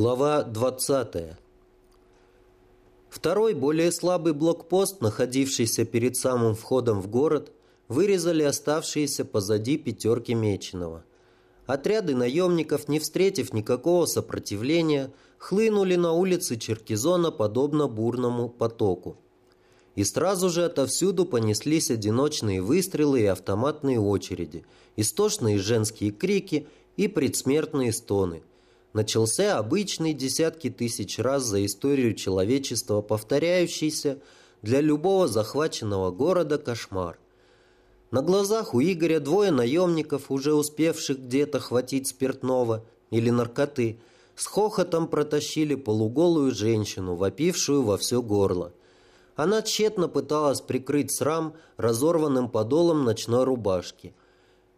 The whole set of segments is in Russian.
Глава 20. Второй, более слабый блокпост, находившийся перед самым входом в город, вырезали оставшиеся позади пятерки Меченого. Отряды наемников, не встретив никакого сопротивления, хлынули на улицы Черкизона подобно бурному потоку. И сразу же отовсюду понеслись одиночные выстрелы и автоматные очереди, истошные женские крики и предсмертные стоны – начался обычный десятки тысяч раз за историю человечества повторяющийся для любого захваченного города кошмар. На глазах у Игоря двое наемников, уже успевших где-то хватить спиртного или наркоты, с хохотом протащили полуголую женщину, вопившую во все горло. Она тщетно пыталась прикрыть срам разорванным подолом ночной рубашки.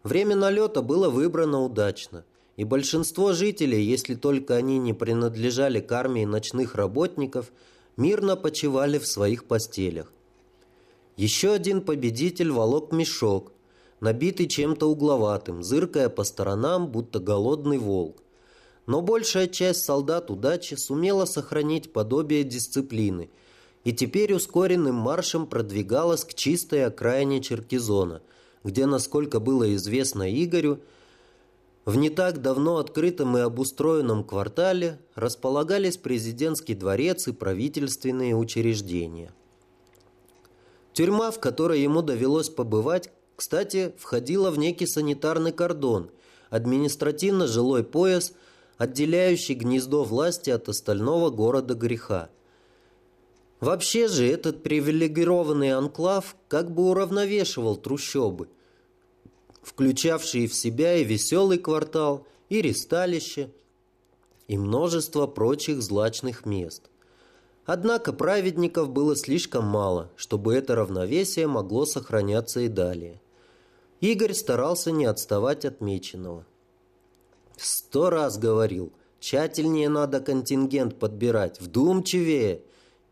Время налета было выбрано удачно – и большинство жителей, если только они не принадлежали к армии ночных работников, мирно почивали в своих постелях. Еще один победитель волок мешок, набитый чем-то угловатым, зыркая по сторонам, будто голодный волк. Но большая часть солдат удачи сумела сохранить подобие дисциплины и теперь ускоренным маршем продвигалась к чистой окраине Черкизона, где, насколько было известно Игорю, в не так давно открытом и обустроенном квартале располагались президентский дворец и правительственные учреждения. Тюрьма, в которой ему довелось побывать, кстати, входила в некий санитарный кордон, административно-жилой пояс, отделяющий гнездо власти от остального города греха. Вообще же этот привилегированный анклав как бы уравновешивал трущобы – включавшие в себя и веселый квартал, и ресталище, и множество прочих злачных мест. Однако праведников было слишком мало, чтобы это равновесие могло сохраняться и далее. Игорь старался не отставать от меченого. «Сто раз говорил, тщательнее надо контингент подбирать, вдумчивее!»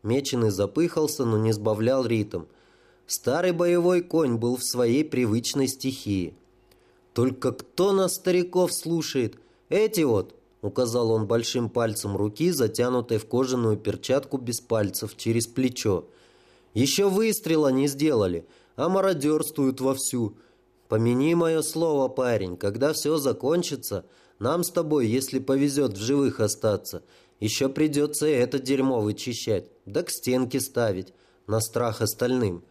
Меченый запыхался, но не сбавлял ритм. Старый боевой конь был в своей привычной стихии. Только кто нас, стариков, слушает? Эти вот, указал он большим пальцем руки, затянутой в кожаную перчатку без пальцев, через плечо. Еще выстрела не сделали, а мародерствуют вовсю. Помяни мое слово, парень, когда все закончится, нам с тобой, если повезет в живых остаться, еще придется это дерьмо вычищать, да к стенке ставить, на страх остальным.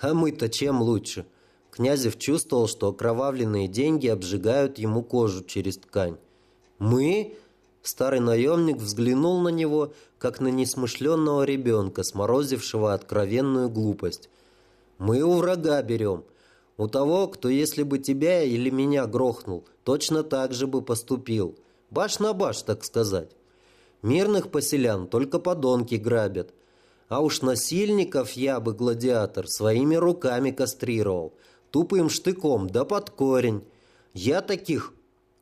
А мы-то чем лучше?» Князев чувствовал, что окровавленные деньги обжигают ему кожу через ткань. «Мы?» Старый наемник взглянул на него, как на несмышленного ребенка, сморозившего откровенную глупость. «Мы у врага берем. У того, кто, если бы тебя или меня грохнул, точно так же бы поступил. Баш на баш, так сказать. Мирных поселян только подонки грабят. А уж насильников я бы, гладиатор, своими руками кастрировал» тупым штыком, да под корень. Я таких,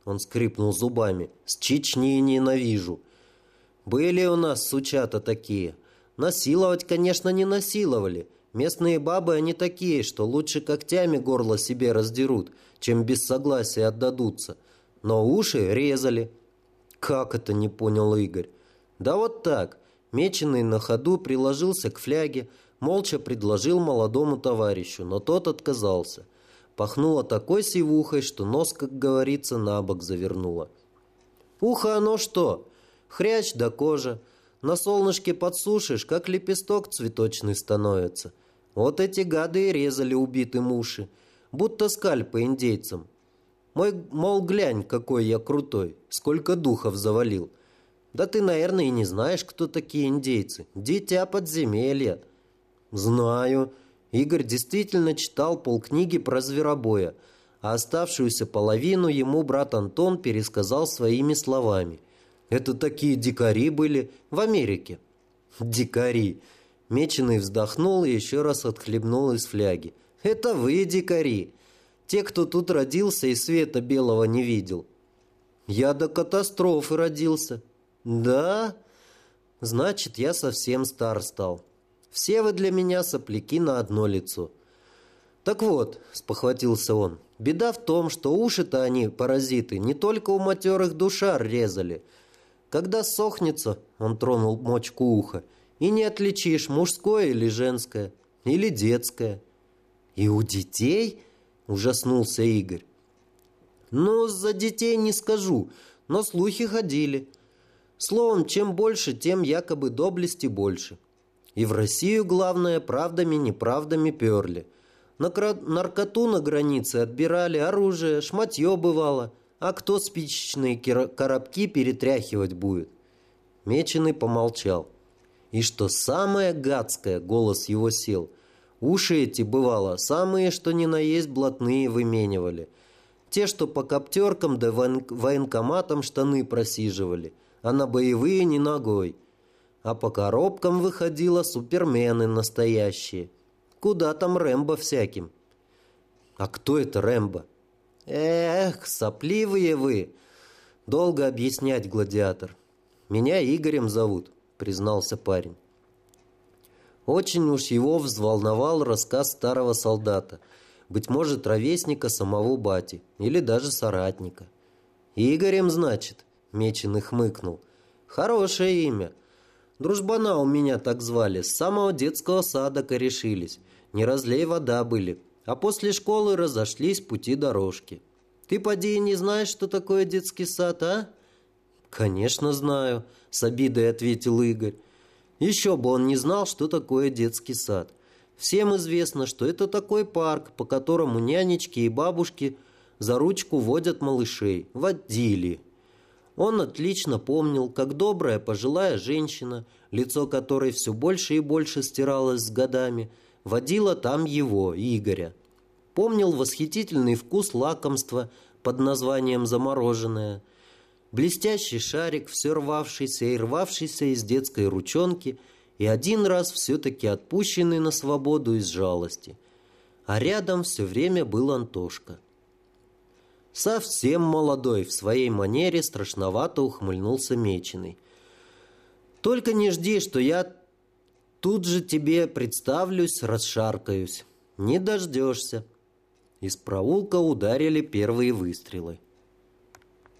он скрипнул зубами, с Чечни ненавижу. Были у нас сучата такие. Насиловать, конечно, не насиловали. Местные бабы они такие, что лучше когтями горло себе раздерут, чем без согласия отдадутся. Но уши резали. Как это, не понял Игорь. Да вот так. Меченый на ходу приложился к фляге, молча предложил молодому товарищу, но тот отказался. Пахнуло такой сивухой, что нос, как говорится, на бок завернуло. Ухо оно что? Хрящ до кожи. На солнышке подсушишь, как лепесток цветочный становится. Вот эти гады и резали убитым уши, будто скальпы индейцам. Мой, мол, глянь, какой я крутой, сколько духов завалил. Да ты, наверное, и не знаешь, кто такие индейцы. Дитя подземелья. «Знаю». Игорь действительно читал полкниги про зверобоя, а оставшуюся половину ему брат Антон пересказал своими словами. «Это такие дикари были в Америке». «Дикари!» Меченый вздохнул и еще раз отхлебнул из фляги. «Это вы, дикари! Те, кто тут родился и света белого не видел». «Я до катастрофы родился». «Да? Значит, я совсем стар стал». Все вы для меня сопляки на одно лицо. Так вот, спохватился он, беда в том, что уши-то они, паразиты, не только у матерых душар резали. Когда сохнется, он тронул мочку уха, и не отличишь, мужское или женское, или детское. И у детей? Ужаснулся Игорь. Ну, за детей не скажу, но слухи ходили. Словом, чем больше, тем якобы доблести больше. И в Россию, главное, правдами-неправдами перли. На наркоту на границе отбирали, оружие, шматье бывало. А кто спичечные коробки перетряхивать будет? Меченый помолчал. И что самое гадское, голос его сел. Уши эти, бывало, самые, что ни на есть, блатные выменивали. Те, что по коптеркам да военкоматам штаны просиживали, а на боевые не ногой. А по коробкам выходило супермены настоящие. Куда там Рэмбо всяким? А кто это Рэмбо? Эх, сопливые вы! Долго объяснять, гладиатор. Меня Игорем зовут, признался парень. Очень уж его взволновал рассказ старого солдата, быть может, ровесника самого бати или даже соратника. «Игорем, значит?» – Меченый хмыкнул. «Хорошее имя. Дружбана у меня так звали, с самого детского сада корешились. Не разлей вода были, а после школы разошлись пути дорожки. Ты, поди, не знаешь, что такое детский сад, а?» «Конечно знаю», — с обидой ответил Игорь. «Еще бы он не знал, что такое детский сад. Всем известно, что это такой парк, по которому нянечки и бабушки за ручку водят малышей, водили». Он отлично помнил, как добрая пожилая женщина, лицо которой все больше и больше стиралось с годами, водила там его, Игоря. Помнил восхитительный вкус лакомства под названием «замороженное», блестящий шарик, все рвавшийся и рвавшийся из детской ручонки и один раз все-таки отпущенный на свободу из жалости. А рядом все время был Антошка. Совсем молодой, в своей манере страшновато ухмыльнулся Меченый. «Только не жди, что я тут же тебе представлюсь, расшаркаюсь. Не дождешься». Из проулка ударили первые выстрелы.